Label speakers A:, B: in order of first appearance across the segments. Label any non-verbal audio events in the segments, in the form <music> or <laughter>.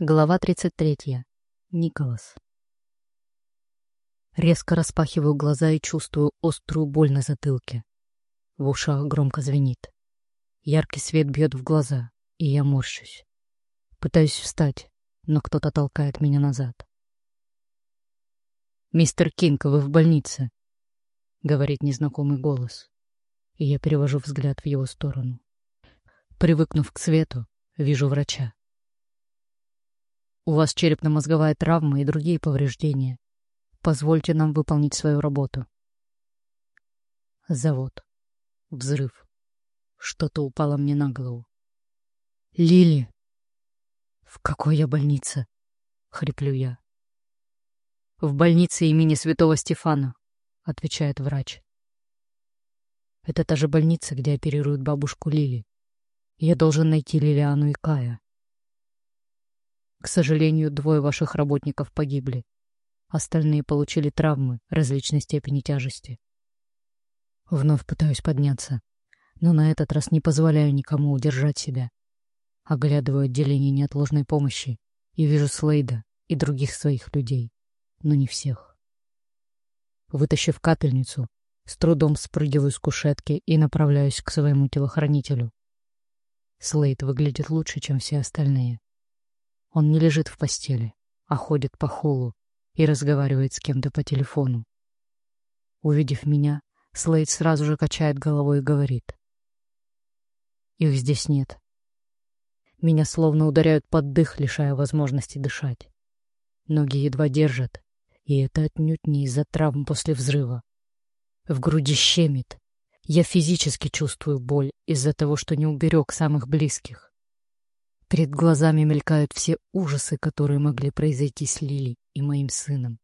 A: Глава 33. Николас. Резко распахиваю глаза и чувствую острую боль на затылке. В ушах громко звенит. Яркий свет бьет в глаза, и я морщусь. Пытаюсь встать, но кто-то толкает меня назад. «Мистер Кинг, вы в больнице», — говорит незнакомый голос, и я перевожу взгляд в его сторону. Привыкнув к свету, вижу врача. У вас черепно-мозговая травма и другие повреждения. Позвольте нам выполнить свою работу. Завод. Взрыв. Что-то упало мне на голову. Лили! В какой я больнице? Хриплю я. В больнице имени святого Стефана, отвечает врач. Это та же больница, где оперируют бабушку Лили. Я должен найти Лилиану и Кая. К сожалению, двое ваших работников погибли. Остальные получили травмы различной степени тяжести. Вновь пытаюсь подняться, но на этот раз не позволяю никому удержать себя. Оглядываю отделение неотложной помощи и вижу Слейда и других своих людей, но не всех. Вытащив капельницу, с трудом спрыгиваю с кушетки и направляюсь к своему телохранителю. Слейд выглядит лучше, чем все остальные. Он не лежит в постели, а ходит по холлу и разговаривает с кем-то по телефону. Увидев меня, Слейд сразу же качает головой и говорит. Их здесь нет. Меня словно ударяют под дых, лишая возможности дышать. Ноги едва держат, и это отнюдь не из-за травм после взрыва. В груди щемит. Я физически чувствую боль из-за того, что не уберег самых близких. Перед глазами мелькают все ужасы, которые могли произойти с Лили и моим сыном.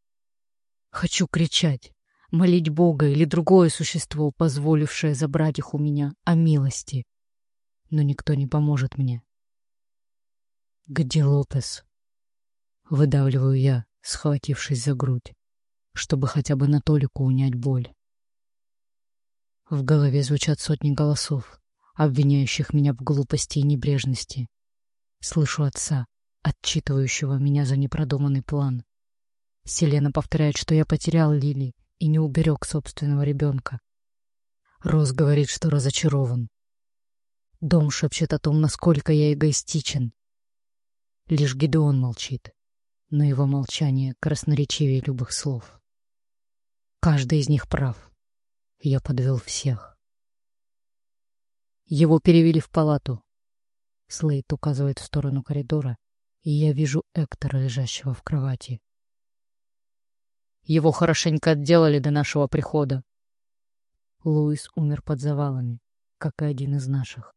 A: Хочу кричать, молить Бога или другое существо, позволившее забрать их у меня, о милости. Но никто не поможет мне. «Где Лопес?» Выдавливаю я, схватившись за грудь, чтобы хотя бы на толику унять боль. В голове звучат сотни голосов, обвиняющих меня в глупости и небрежности. Слышу отца, отчитывающего меня за непродуманный план. Селена повторяет, что я потерял Лили и не уберег собственного ребенка. Рос говорит, что разочарован. Дом шепчет о том, насколько я эгоистичен. Лишь Гидеон молчит, но его молчание красноречивее любых слов. Каждый из них прав. Я подвел всех. Его перевели в палату, Слейд указывает в сторону коридора, и я вижу Эктора, лежащего в кровати. Его хорошенько отделали до нашего прихода. Луис умер под завалами, как и один из наших.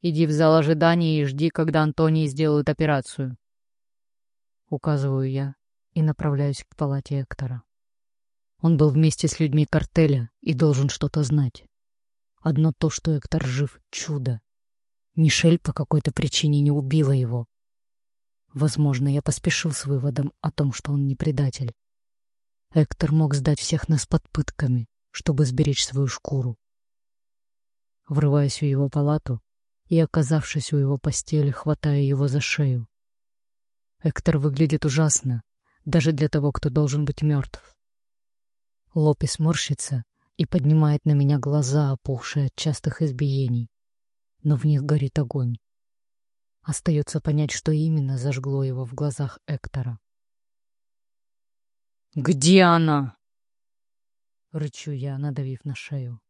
A: Иди в зал ожидания и жди, когда Антонии сделают операцию. Указываю я и направляюсь к палате Эктора. Он был вместе с людьми картеля и должен что-то знать. Одно то, что Эктор жив — чудо. Мишель по какой-то причине не убила его. Возможно, я поспешил с выводом о том, что он не предатель. Эктор мог сдать всех нас под пытками, чтобы сберечь свою шкуру. Врываясь в его палату и, оказавшись у его постели, хватая его за шею. Эктор выглядит ужасно, даже для того, кто должен быть мертв. Лопес морщится и поднимает на меня глаза, опухшие от частых избиений но в них горит огонь. Остается понять, что именно зажгло его в глазах Эктора. «Где она?» — рычу я, надавив на шею.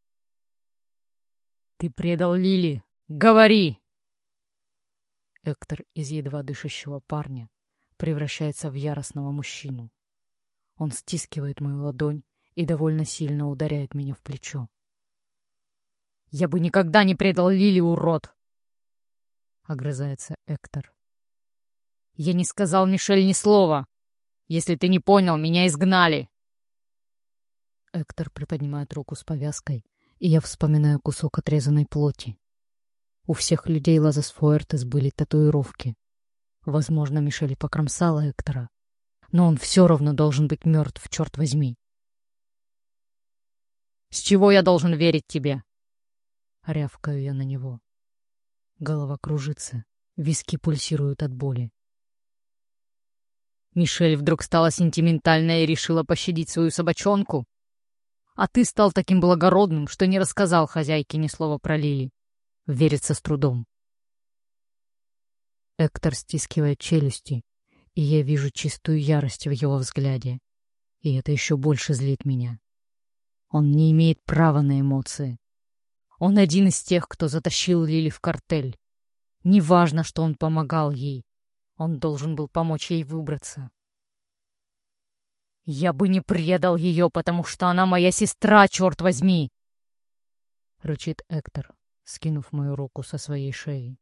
A: «Ты предал Лили! Говори!» Эктор из едва дышащего парня превращается в яростного мужчину. Он стискивает мою ладонь и довольно сильно ударяет меня в плечо. Я бы никогда не предал Лили, урод!» Огрызается Эктор. «Я не сказал Мишель ни слова. Если ты не понял, меня изгнали!» Эктор приподнимает руку с повязкой, и я вспоминаю кусок отрезанной плоти. У всех людей Лазас Фуэртес были татуировки. Возможно, Мишель покромсала Эктора, но он все равно должен быть мертв, черт возьми. «С чего я должен верить тебе?» Рявкаю я на него. Голова кружится, Виски пульсируют от боли. Мишель вдруг стала сентиментальной и решила пощадить свою собачонку. А ты стал таким благородным, что не рассказал хозяйке ни слова про Лили. Верится с трудом. Эктор стискивает челюсти, и я вижу чистую ярость в его взгляде. И это еще больше злит меня. Он не имеет права на эмоции. Он один из тех, кто затащил Лили в картель. Неважно, что он помогал ей. Он должен был помочь ей выбраться. «Я бы не предал ее, потому что она моя сестра, черт возьми!» — рычит Эктор, скинув мою руку со своей шеи.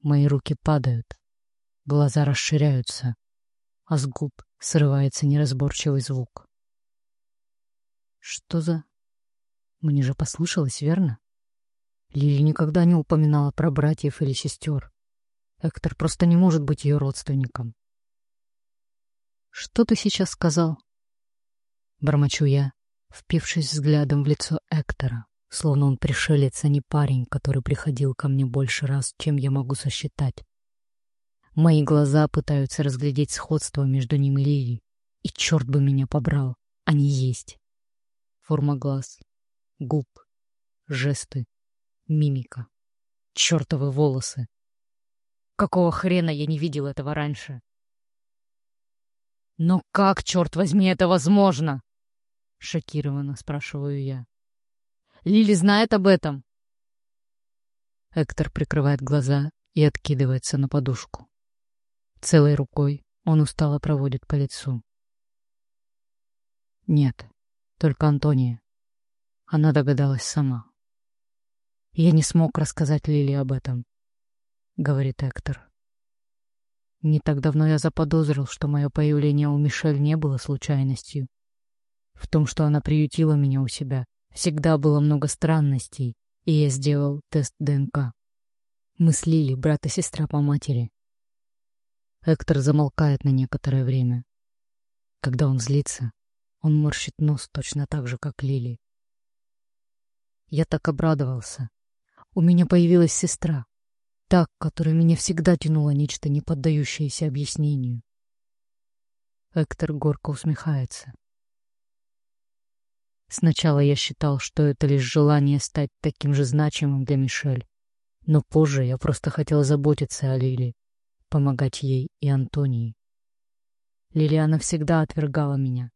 A: Мои руки падают, глаза расширяются, а с губ срывается неразборчивый звук. Что за... Мне же послышалось, верно? Лили никогда не упоминала про братьев или сестер. Эктор просто не может быть ее родственником. «Что ты сейчас сказал?» Бормочу я, впившись взглядом в лицо Эктора, словно он пришелец, а не парень, который приходил ко мне больше раз, чем я могу сосчитать. Мои глаза пытаются разглядеть сходство между ним и Лили, и черт бы меня побрал, они есть. Форма глаз, губ, жесты, мимика, чертовы волосы. Какого хрена я не видел этого раньше? «Но как, черт возьми, это возможно?» — шокированно спрашиваю я. «Лили знает об этом?» Эктор прикрывает глаза и откидывается на подушку. Целой рукой он устало проводит по лицу. Нет, только Антония. Она догадалась сама. «Я не смог рассказать Лили об этом», — говорит Эктор. Не так давно я заподозрил, что мое появление у Мишель не было случайностью. В том, что она приютила меня у себя, всегда было много странностей, и я сделал тест ДНК. Мы с Лили, брат и сестра по матери. Эктор замолкает на некоторое время. Когда он злится, он морщит нос точно так же, как Лили. Я так обрадовался. У меня появилась сестра. Так, которая меня всегда тянула нечто, не поддающееся объяснению. Эктор горько усмехается. Сначала я считал, что это лишь желание стать таким же значимым для Мишель. Но позже я просто хотел заботиться о Лили, помогать ей и Антонии. Лилиана всегда отвергала меня,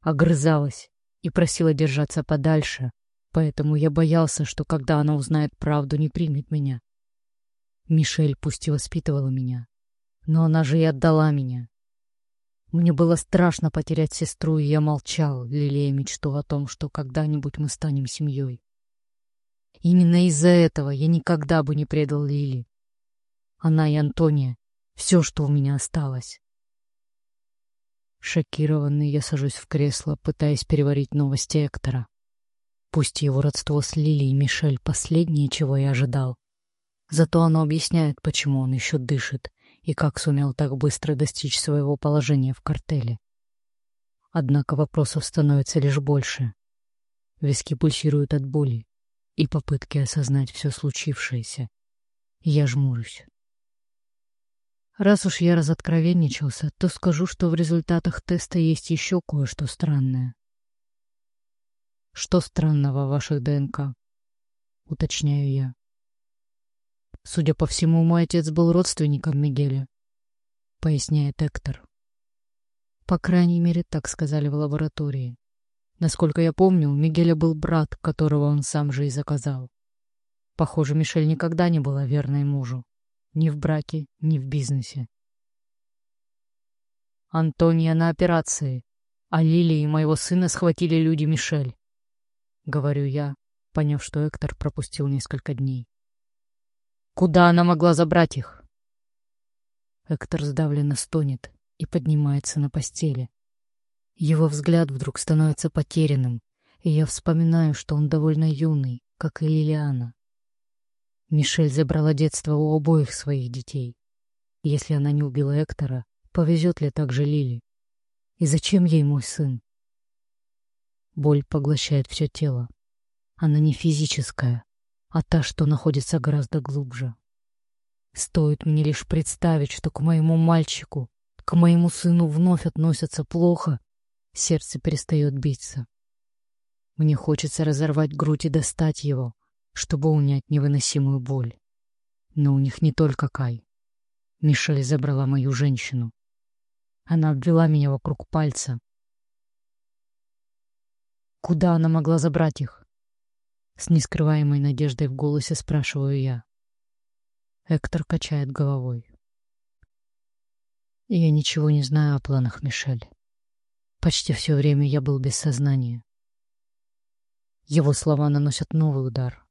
A: огрызалась и просила держаться подальше, поэтому я боялся, что когда она узнает правду, не примет меня. Мишель пусть и воспитывала меня, но она же и отдала меня. Мне было страшно потерять сестру, и я молчал, лелея мечту о том, что когда-нибудь мы станем семьей. Именно из-за этого я никогда бы не предал Лили. Она и Антония — все, что у меня осталось. Шокированный, я сажусь в кресло, пытаясь переварить новости Эктора. Пусть его родство с Лили и Мишель последнее, чего я ожидал. Зато оно объясняет, почему он еще дышит и как сумел так быстро достичь своего положения в картеле. Однако вопросов становится лишь больше. Виски пульсируют от боли и попытки осознать все случившееся. Я жмурюсь. Раз уж я разоткровенничался, то скажу, что в результатах теста есть еще кое-что странное. Что странного в ваших ДНК? Уточняю я. Судя по всему, мой отец был родственником Мигеля, поясняет Эктор. По крайней мере, так сказали в лаборатории. Насколько я помню, у Мигеля был брат, которого он сам же и заказал. Похоже, Мишель никогда не была верной мужу. Ни в браке, ни в бизнесе. Антония на операции, а Лили и моего сына схватили люди Мишель. Говорю я, поняв, что Эктор пропустил несколько дней. Куда она могла забрать их? Эктор сдавленно стонет и поднимается на постели. Его взгляд вдруг становится потерянным, и я вспоминаю, что он довольно юный, как и Лилиана. Мишель забрала детство у обоих своих детей. Если она не убила Эктора, повезет ли так же Лили? И зачем ей мой сын? Боль поглощает все тело. Она не физическая, а та, что находится гораздо глубже. Стоит мне лишь представить, что к моему мальчику, к моему сыну вновь относятся плохо, сердце перестает биться. Мне хочется разорвать грудь и достать его, чтобы унять невыносимую боль. Но у них не только Кай. Мишель забрала мою женщину. Она обвела меня вокруг пальца. Куда она могла забрать их? С нескрываемой надеждой в голосе спрашиваю я. Эктор качает головой. Я ничего не знаю о планах Мишель. Почти все время я был без сознания. Его слова наносят новый удар.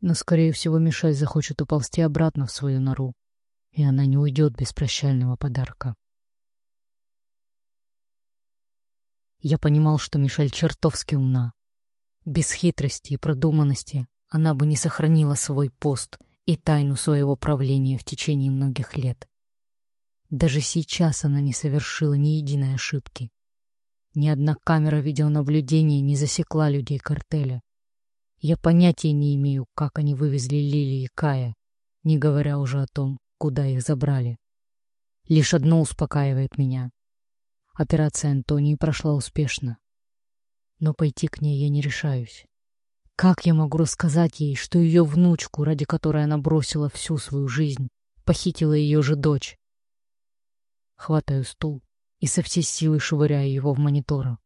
A: Но, скорее всего, Мишель захочет уползти обратно в свою нору, и она не уйдет без прощального подарка. Я понимал, что Мишель чертовски умна. Без хитрости и продуманности она бы не сохранила свой пост и тайну своего правления в течение многих лет. Даже сейчас она не совершила ни единой ошибки. Ни одна камера видеонаблюдения не засекла людей картеля. Я понятия не имею, как они вывезли Лили и Кая, не говоря уже о том, куда их забрали. Лишь одно успокаивает меня. Операция Антонии прошла успешно. Но пойти к ней я не решаюсь. Как я могу рассказать ей, что ее внучку, ради которой она бросила всю свою жизнь, похитила ее же дочь? Хватаю стул и со всей силы швыряю его в монитор.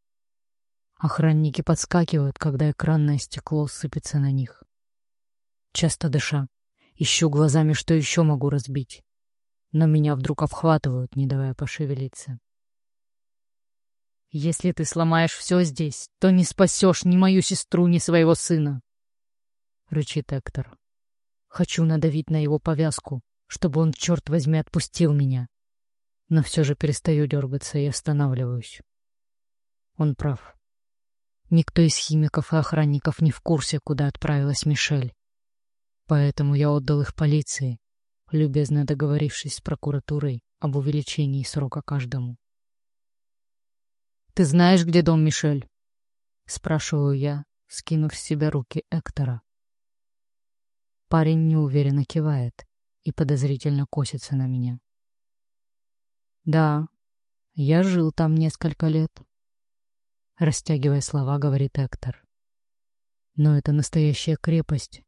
A: Охранники подскакивают, когда экранное стекло сыпется на них. Часто дыша, ищу глазами, что еще могу разбить. Но меня вдруг обхватывают, не давая пошевелиться. «Если ты сломаешь все здесь, то не спасешь ни мою сестру, ни своего сына!» — рычит Эктор. Хочу надавить на его повязку, чтобы он, черт возьми, отпустил меня но все же перестаю дергаться и останавливаюсь. Он прав. Никто из химиков и охранников не в курсе, куда отправилась Мишель. Поэтому я отдал их полиции, любезно договорившись с прокуратурой об увеличении срока каждому. «Ты знаешь, где дом Мишель?» — спрашиваю я, скинув с себя руки Эктора. Парень неуверенно кивает и подозрительно косится на меня. Да, я жил там несколько лет. Растягивая слова, говорит Эктор. Но это настоящая крепость.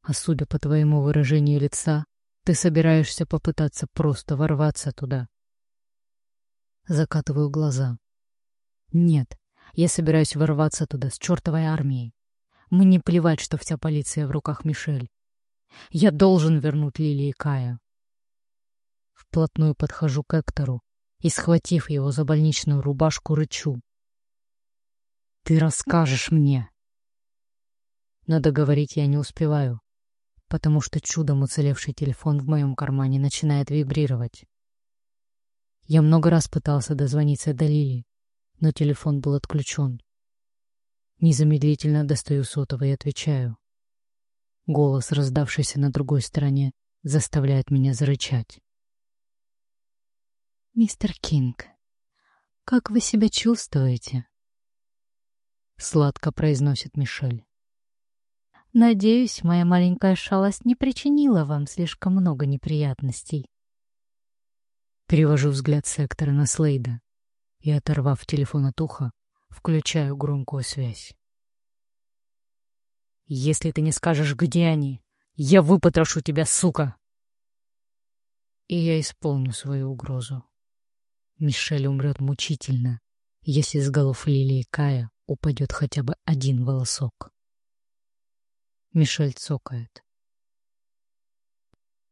A: А судя по твоему выражению лица, ты собираешься попытаться просто ворваться туда. Закатываю глаза. Нет, я собираюсь ворваться туда с чертовой армией. Мне плевать, что вся полиция в руках Мишель. Я должен вернуть Лили и Кая. Вплотную подхожу к Эктору и, схватив его за больничную рубашку, рычу. «Ты расскажешь мне!» Но договорить я не успеваю, потому что чудом уцелевший телефон в моем кармане начинает вибрировать. Я много раз пытался дозвониться до Лили, но телефон был отключен. Незамедлительно достаю сотовый и отвечаю. Голос, раздавшийся на другой стороне, заставляет меня зарычать. «Мистер Кинг, как вы себя чувствуете?» Сладко произносит Мишель. «Надеюсь, моя маленькая шалость не причинила вам слишком много неприятностей». Перевожу взгляд сектора на Слейда и, оторвав телефон от уха, включаю громкую связь. «Если ты не скажешь, где они, я выпотрошу тебя, сука!» И я исполню свою угрозу. Мишель умрет мучительно, если с голов Лилии Кая упадет хотя бы один волосок. Мишель цокает.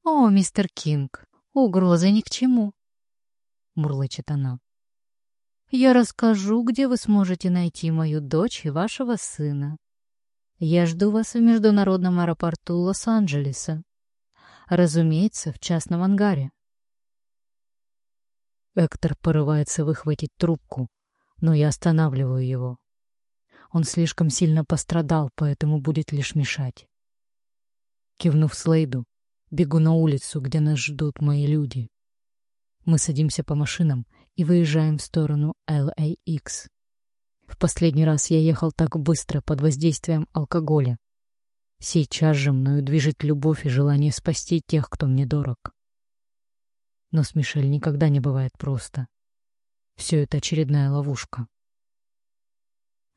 A: «О, мистер Кинг, угрозы ни к чему», — мурлычет она. «Я расскажу, где вы сможете найти мою дочь и вашего сына. Я жду вас в международном аэропорту Лос-Анджелеса. Разумеется, в частном ангаре. Эктор порывается выхватить трубку, но я останавливаю его. Он слишком сильно пострадал, поэтому будет лишь мешать. Кивнув Слейду, бегу на улицу, где нас ждут мои люди. Мы садимся по машинам и выезжаем в сторону LAX. В последний раз я ехал так быстро под воздействием алкоголя. Сейчас же мною движет любовь и желание спасти тех, кто мне дорог. Но с Мишель никогда не бывает просто. Все это очередная ловушка.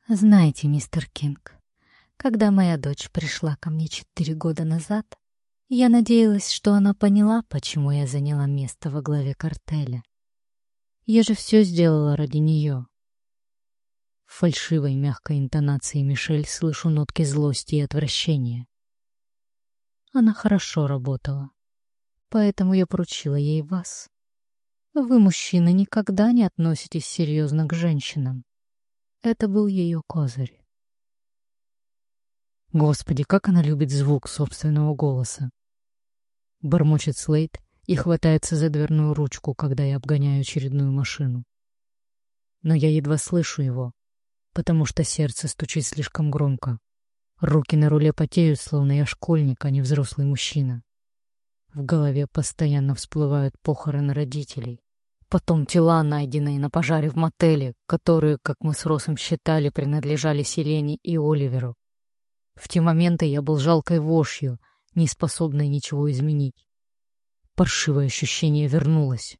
B: Знаете, мистер Кинг, когда моя дочь пришла ко мне четыре года назад, я надеялась, что она поняла, почему я заняла место во главе картеля. Я же все сделала ради нее.
A: В фальшивой мягкой интонации Мишель слышу нотки злости и отвращения. Она хорошо работала, поэтому я поручила ей вас. Вы, мужчины, никогда не относитесь серьезно к женщинам. Это был ее козырь. Господи, как она любит звук собственного голоса. Бормочет Слейд и хватается за дверную ручку, когда я обгоняю очередную машину. Но я едва слышу его, потому что сердце стучит слишком громко. Руки на руле потеют, словно я школьник, а не взрослый мужчина. В голове постоянно всплывают похороны родителей. Потом тела, найденные на пожаре в мотеле, которые, как мы с Росом считали, принадлежали Селене и Оливеру. В те моменты я был жалкой вошью, не способной ничего изменить. Паршивое ощущение вернулось.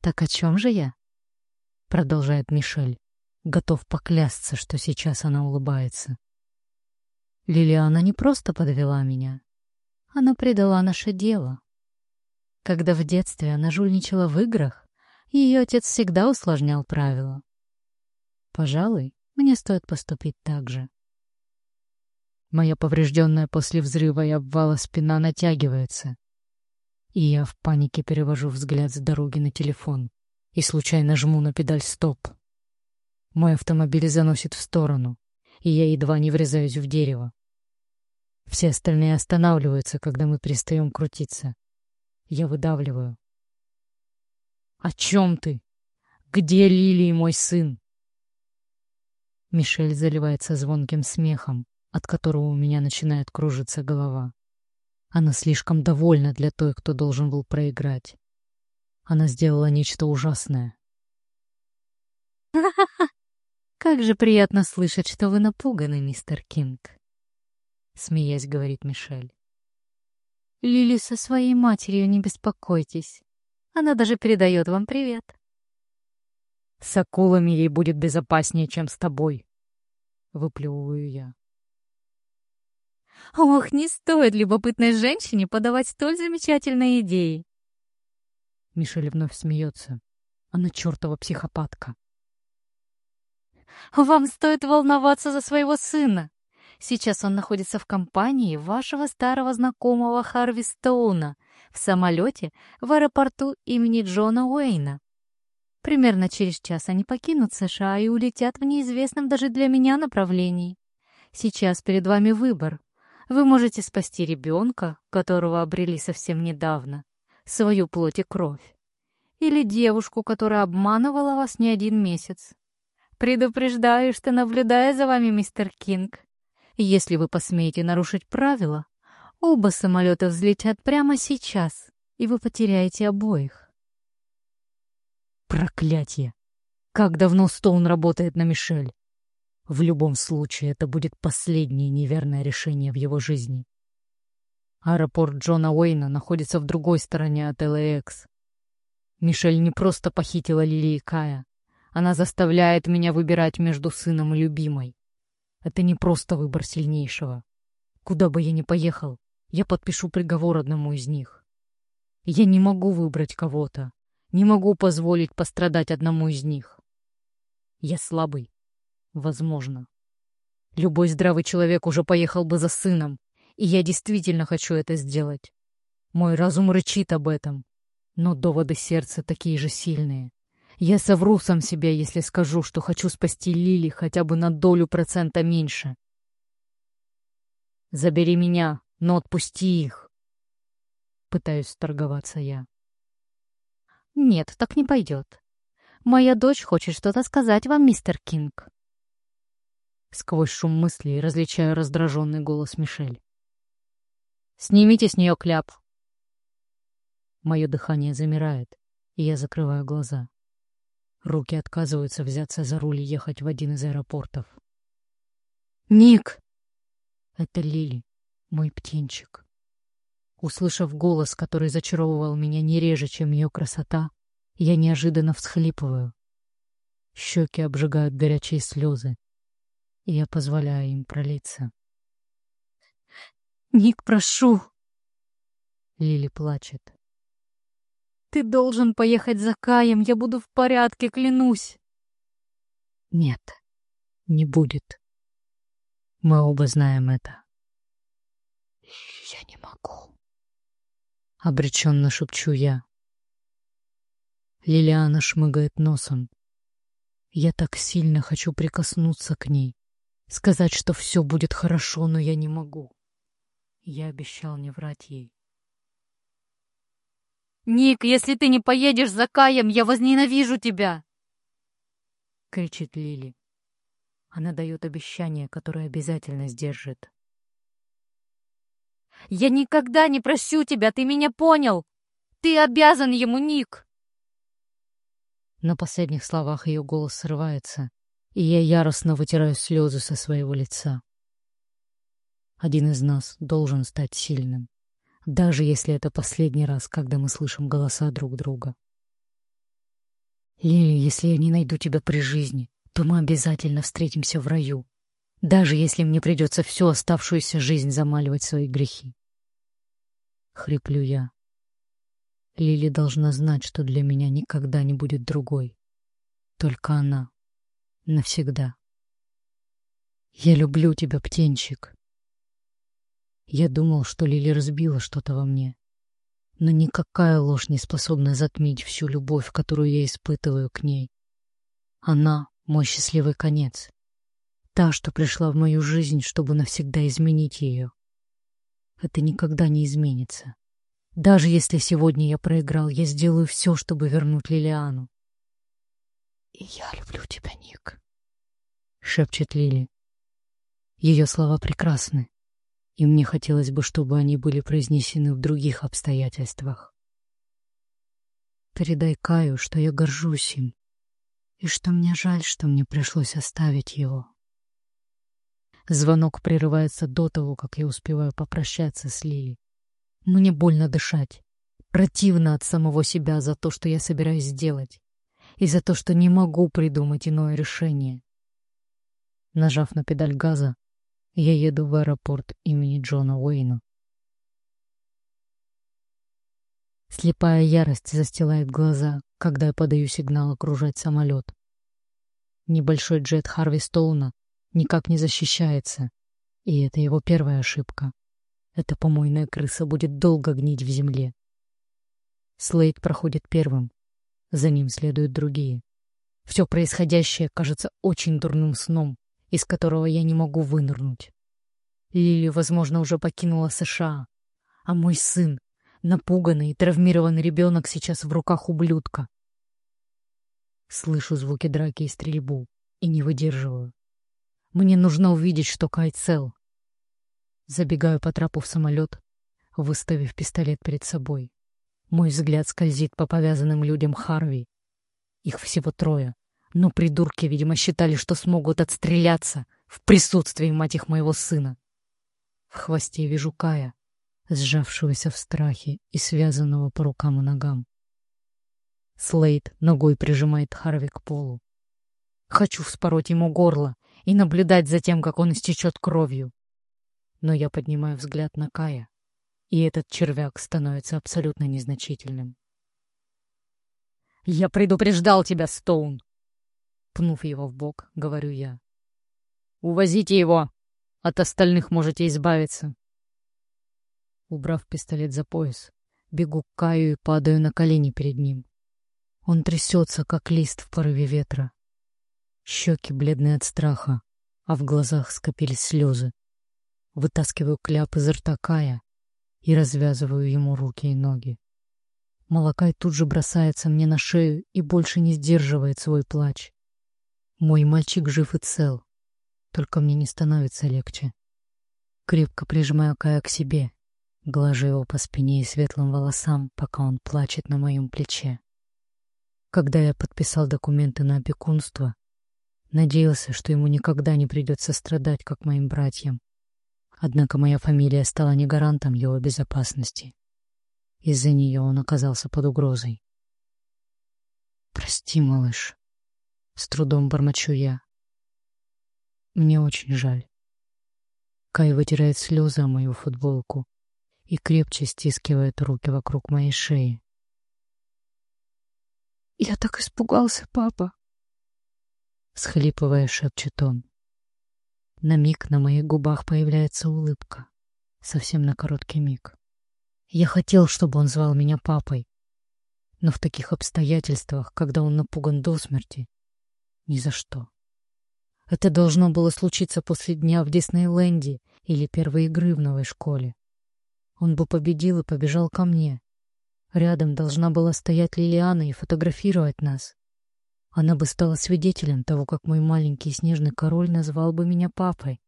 B: «Так о чем же я?»
A: — продолжает Мишель. Готов поклясться, что сейчас она улыбается. Лилиана не просто подвела меня. Она предала наше дело. Когда в детстве она жульничала в играх, ее отец всегда усложнял правила. Пожалуй, мне стоит поступить так же. Моя поврежденная после взрыва и обвала спина натягивается. И я в панике перевожу взгляд с дороги на телефон и случайно жму на педаль «Стоп». Мой автомобиль заносит в сторону, и я едва не врезаюсь в дерево. Все остальные останавливаются, когда мы перестаем крутиться. Я выдавливаю. «О чем ты? Где Лили и мой сын?» Мишель заливается звонким смехом, от которого у меня начинает кружиться голова. Она слишком довольна для той, кто должен был проиграть. Она сделала нечто ужасное.
B: «Ха-ха-ха! <laughs> Как же приятно слышать, что вы напуганы, мистер Кинг!» Смеясь, говорит Мишель. «Лили со своей матерью, не беспокойтесь. Она даже передает вам привет».
A: «С акулами ей будет безопаснее, чем с тобой», — выплевываю я.
B: Ох, не стоит любопытной женщине подавать столь замечательные идеи.
A: Мишель вновь смеется. Она чертова психопатка.
B: Вам стоит волноваться за своего сына. Сейчас он находится в компании вашего старого знакомого Харви Стоуна в самолете в аэропорту имени Джона Уэйна. Примерно через час они покинут США и улетят в неизвестном даже для меня направлении. Сейчас перед вами выбор. Вы можете спасти ребенка, которого обрели совсем недавно, свою плоть и кровь. Или девушку, которая обманывала вас не один месяц. Предупреждаю, что наблюдая за вами, мистер Кинг, если вы посмеете нарушить правила, оба самолета взлетят прямо сейчас, и вы потеряете обоих.
A: Проклятие! Как давно Стоун работает на Мишель? В любом случае, это будет последнее неверное решение в его жизни. Аэропорт Джона Уэйна находится в другой стороне от LAX. Мишель не просто похитила Лили и Кая. Она заставляет меня выбирать между сыном и любимой. Это не просто выбор сильнейшего. Куда бы я ни поехал, я подпишу приговор одному из них. Я не могу выбрать кого-то. Не могу позволить пострадать одному из них. Я слабый. Возможно. Любой здравый человек уже поехал бы за сыном, и я действительно хочу это сделать. Мой разум рычит об этом, но доводы сердца такие же сильные. Я совру сам себе, если скажу, что хочу спасти Лили хотя бы на долю процента меньше. Забери меня, но отпусти их. Пытаюсь торговаться я.
B: Нет, так не пойдет. Моя дочь хочет что-то сказать вам, мистер Кинг.
A: Сквозь шум мыслей различаю раздраженный голос Мишель. «Снимите с нее кляп!» Мое дыхание замирает, и я закрываю глаза. Руки отказываются взяться за руль и ехать в один из аэропортов.
B: «Ник!»
A: Это Лили, мой птенчик. Услышав голос, который зачаровывал меня не реже, чем ее красота, я неожиданно всхлипываю. Щеки обжигают горячие слезы, и я позволяю им пролиться.
B: «Ник, прошу!»
A: Лили плачет.
B: «Ты должен поехать за Каем, я буду в порядке, клянусь!»
A: «Нет, не будет. Мы оба знаем это».
B: «Я не могу», —
A: обреченно шепчу я. Лилиана шмыгает носом. Я так сильно хочу прикоснуться к ней, сказать, что все будет хорошо, но я не могу. Я обещал не врать ей.
B: «Ник, если ты не поедешь за Каем, я возненавижу тебя!»
A: кричит Лили. Она дает обещание, которое обязательно сдержит.
B: «Я никогда не прощу тебя, ты меня понял! Ты обязан ему, Ник!»
A: На последних словах ее голос срывается, и я яростно вытираю слезы со своего лица. Один из нас должен стать сильным, даже если это последний раз, когда мы слышим голоса друг друга. Лили, если я не найду тебя при жизни, то мы обязательно встретимся в раю, даже если мне придется всю оставшуюся жизнь замаливать свои грехи. Хриплю я. Лили должна знать, что для меня никогда не будет другой. Только она. Навсегда. Я люблю тебя, птенчик. Я думал, что Лили разбила что-то во мне. Но никакая ложь не способна затмить всю любовь, которую я испытываю к ней. Она — мой счастливый конец. Та, что пришла в мою жизнь, чтобы навсегда изменить ее. Это никогда не изменится. Даже если сегодня я проиграл, я сделаю все, чтобы вернуть Лилиану. «И я люблю тебя, Ник», — шепчет Лили. Ее слова прекрасны, и мне хотелось бы, чтобы они были произнесены в других обстоятельствах. Передай Каю, что я горжусь им, и что мне жаль, что мне пришлось оставить его. Звонок прерывается до того, как я успеваю попрощаться с Лили. Мне больно дышать. Противно от самого себя за то, что я собираюсь сделать, и за то, что не могу придумать иное решение. Нажав на педаль газа, я еду в аэропорт имени Джона Уэйна. Слепая ярость застилает глаза, когда я подаю сигнал окружать самолет. Небольшой джет Харви Стоуна никак не защищается, и это его первая ошибка. Эта помойная крыса будет долго гнить в земле. Слейд проходит первым. За ним следуют другие. Все происходящее кажется очень дурным сном, из которого я не могу вынырнуть. Лили, возможно, уже покинула США, а мой сын, напуганный и травмированный ребенок, сейчас в руках ублюдка. Слышу звуки драки и стрельбу и не выдерживаю. Мне нужно увидеть, что Кай цел, Забегаю по трапу в самолет, выставив пистолет перед собой. Мой взгляд скользит по повязанным людям Харви. Их всего трое, но придурки, видимо, считали, что смогут отстреляться в присутствии, мать их, моего сына. В хвосте вижу Кая, сжавшегося в страхе и связанного по рукам и ногам. Слейд ногой прижимает Харви к полу. Хочу вспороть ему горло и наблюдать за тем, как он истечет кровью но я поднимаю взгляд на Кая, и этот червяк становится абсолютно незначительным. «Я предупреждал тебя, Стоун!» Пнув его в бок, говорю я. «Увозите его! От остальных можете избавиться!» Убрав пистолет за пояс, бегу к Каю и падаю на колени перед ним. Он трясется, как лист в порыве ветра. Щеки бледные от страха, а в глазах скопились слезы. Вытаскиваю кляп из рта Кая и развязываю ему руки и ноги. Малакай тут же бросается мне на шею и больше не сдерживает свой плач. Мой мальчик жив и цел, только мне не становится легче. Крепко прижимаю Кая к себе, глажу его по спине и светлым волосам, пока он плачет на моем плече. Когда я подписал документы на опекунство, надеялся, что ему никогда не придется страдать, как моим братьям. Однако моя фамилия стала не гарантом его безопасности. Из-за нее он оказался под угрозой. «Прости, малыш», — с трудом бормочу я. «Мне очень жаль». Кай вытирает слезы о мою футболку и крепче стискивает руки вокруг моей шеи.
B: «Я так испугался, папа!»
A: Схлипывая, шепчет он. На миг на моих губах появляется улыбка. Совсем на короткий миг. Я хотел, чтобы он звал меня папой. Но в таких обстоятельствах, когда он напуган до смерти, ни за что. Это должно было случиться после дня в Диснейленде или первой игры в новой школе. Он бы победил и побежал ко мне. Рядом должна была стоять Лилиана и фотографировать нас. Она бы стала свидетелем того, как мой маленький снежный король назвал бы меня папой.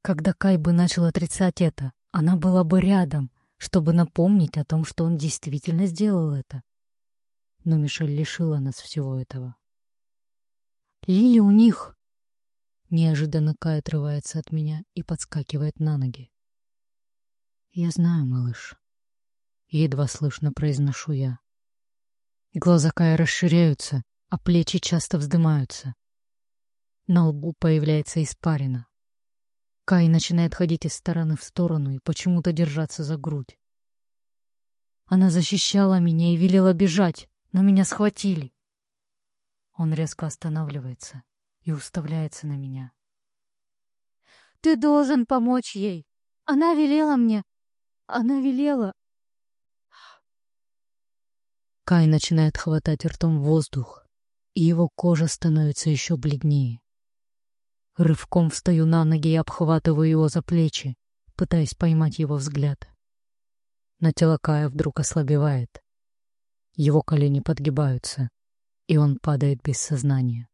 A: Когда Кай бы начал отрицать это, она была бы рядом, чтобы напомнить о том, что он действительно сделал это. Но Мишель лишила нас всего этого. «Лили у них!» Неожиданно Кай отрывается от меня и подскакивает на ноги. «Я знаю, малыш». Едва слышно произношу я. Глаза Кая расширяются, а плечи часто вздымаются. На лбу появляется испарина. Кай начинает ходить из стороны в сторону и почему-то держаться за грудь. Она защищала меня и велела бежать, но меня схватили. Он резко останавливается и уставляется на меня.
B: «Ты должен помочь ей. Она велела мне. Она велела...»
A: Кай начинает хватать ртом воздух, и его кожа становится еще бледнее. Рывком встаю на ноги и обхватываю его за плечи, пытаясь поймать его взгляд. Но тело Кая вдруг ослабевает. Его колени подгибаются, и он падает без сознания.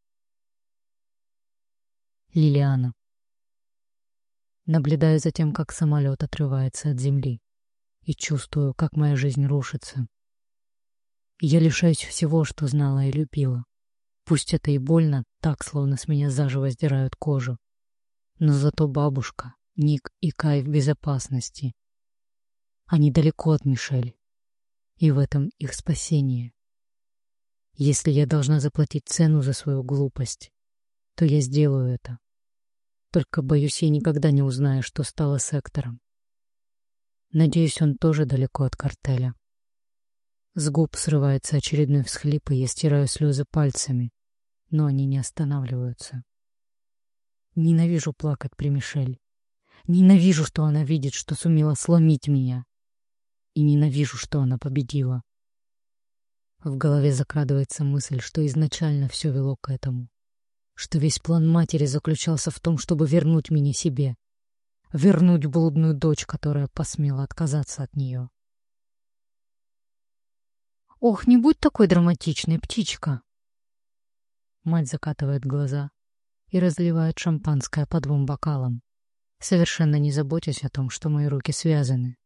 A: Лилиана. Наблюдаю за тем, как самолет отрывается от земли, и чувствую, как моя жизнь рушится. Я лишаюсь всего, что знала и любила. Пусть это и больно, так, словно с меня заживо сдирают кожу. Но зато бабушка, Ник и Кай в безопасности. Они далеко от Мишель. И в этом их спасение. Если я должна заплатить цену за свою глупость, то я сделаю это. Только, боюсь, я никогда не узнаю, что стало с Эктором. Надеюсь, он тоже далеко от картеля. С губ срывается очередной всхлип, и я стираю слезы пальцами, но они не останавливаются. Ненавижу плакать при Мишель. Ненавижу, что она видит, что сумела сломить меня. И ненавижу, что она победила. В голове закрадывается мысль, что изначально все вело к этому. Что весь план матери заключался в том, чтобы вернуть меня себе. Вернуть блудную дочь, которая посмела отказаться от нее.
B: «Ох, не будь такой драматичной, птичка!»
A: Мать закатывает глаза и разливает шампанское по двум бокалам, совершенно не заботясь о том, что мои руки связаны.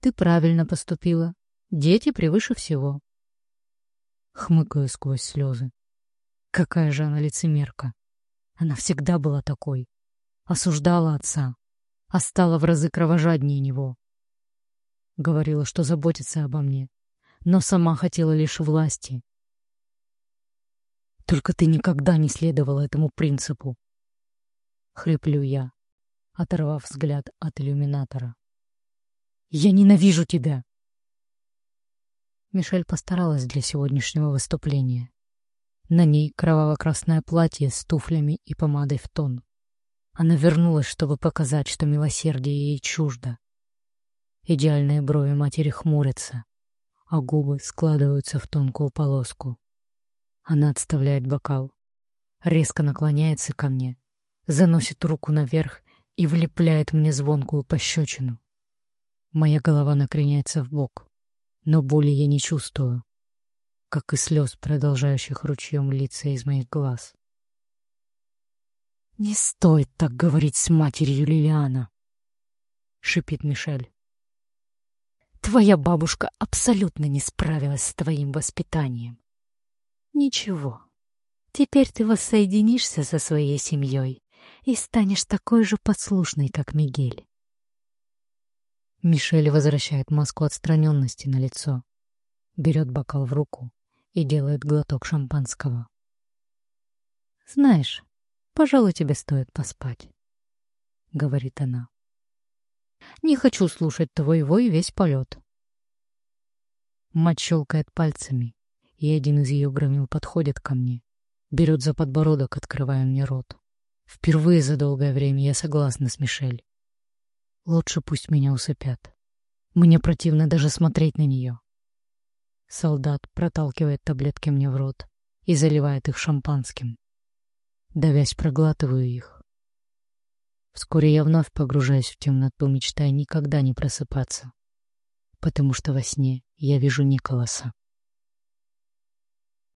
A: «Ты правильно поступила. Дети превыше всего». Хмыкаю сквозь слезы. Какая же она лицемерка. Она всегда была такой. Осуждала отца, а стала в разы кровожаднее него. Говорила, что заботится обо мне, но сама хотела лишь власти. Только ты никогда не следовала этому принципу. Хриплю я, оторвав взгляд от иллюминатора. Я ненавижу тебя. Мишель постаралась для сегодняшнего выступления. На ней кроваво-красное платье с туфлями и помадой в тон. Она вернулась, чтобы показать, что милосердие ей чуждо. Идеальные брови матери хмурятся, а губы складываются в тонкую полоску. Она отставляет бокал, резко наклоняется ко мне, заносит руку наверх и влепляет мне звонкую пощечину. Моя голова накреняется в бок, но боли я не чувствую, как и слез, продолжающих ручьем литься из моих глаз. «Не стоит так говорить с матерью Лилиана!» — шипит Мишель. Твоя бабушка абсолютно не справилась с твоим воспитанием. Ничего. Теперь ты воссоединишься со своей семьей
B: и станешь такой же послушной, как Мигель.
A: Мишель возвращает маску отстраненности на лицо, берет бокал в руку и делает глоток шампанского.
B: «Знаешь, пожалуй, тебе стоит поспать», — говорит она. «Не хочу слушать твоего и весь полет».
A: Мать щелкает пальцами, и один из ее громил подходит ко мне, берет за подбородок, открывая мне рот. Впервые за долгое время я согласна с Мишель. Лучше пусть меня усыпят. Мне противно даже смотреть на нее. Солдат проталкивает таблетки мне в рот и заливает их шампанским. Давясь, проглатываю их. Вскоре я вновь погружаюсь в темноту, мечтая никогда не просыпаться, потому что во сне я вижу Николаса.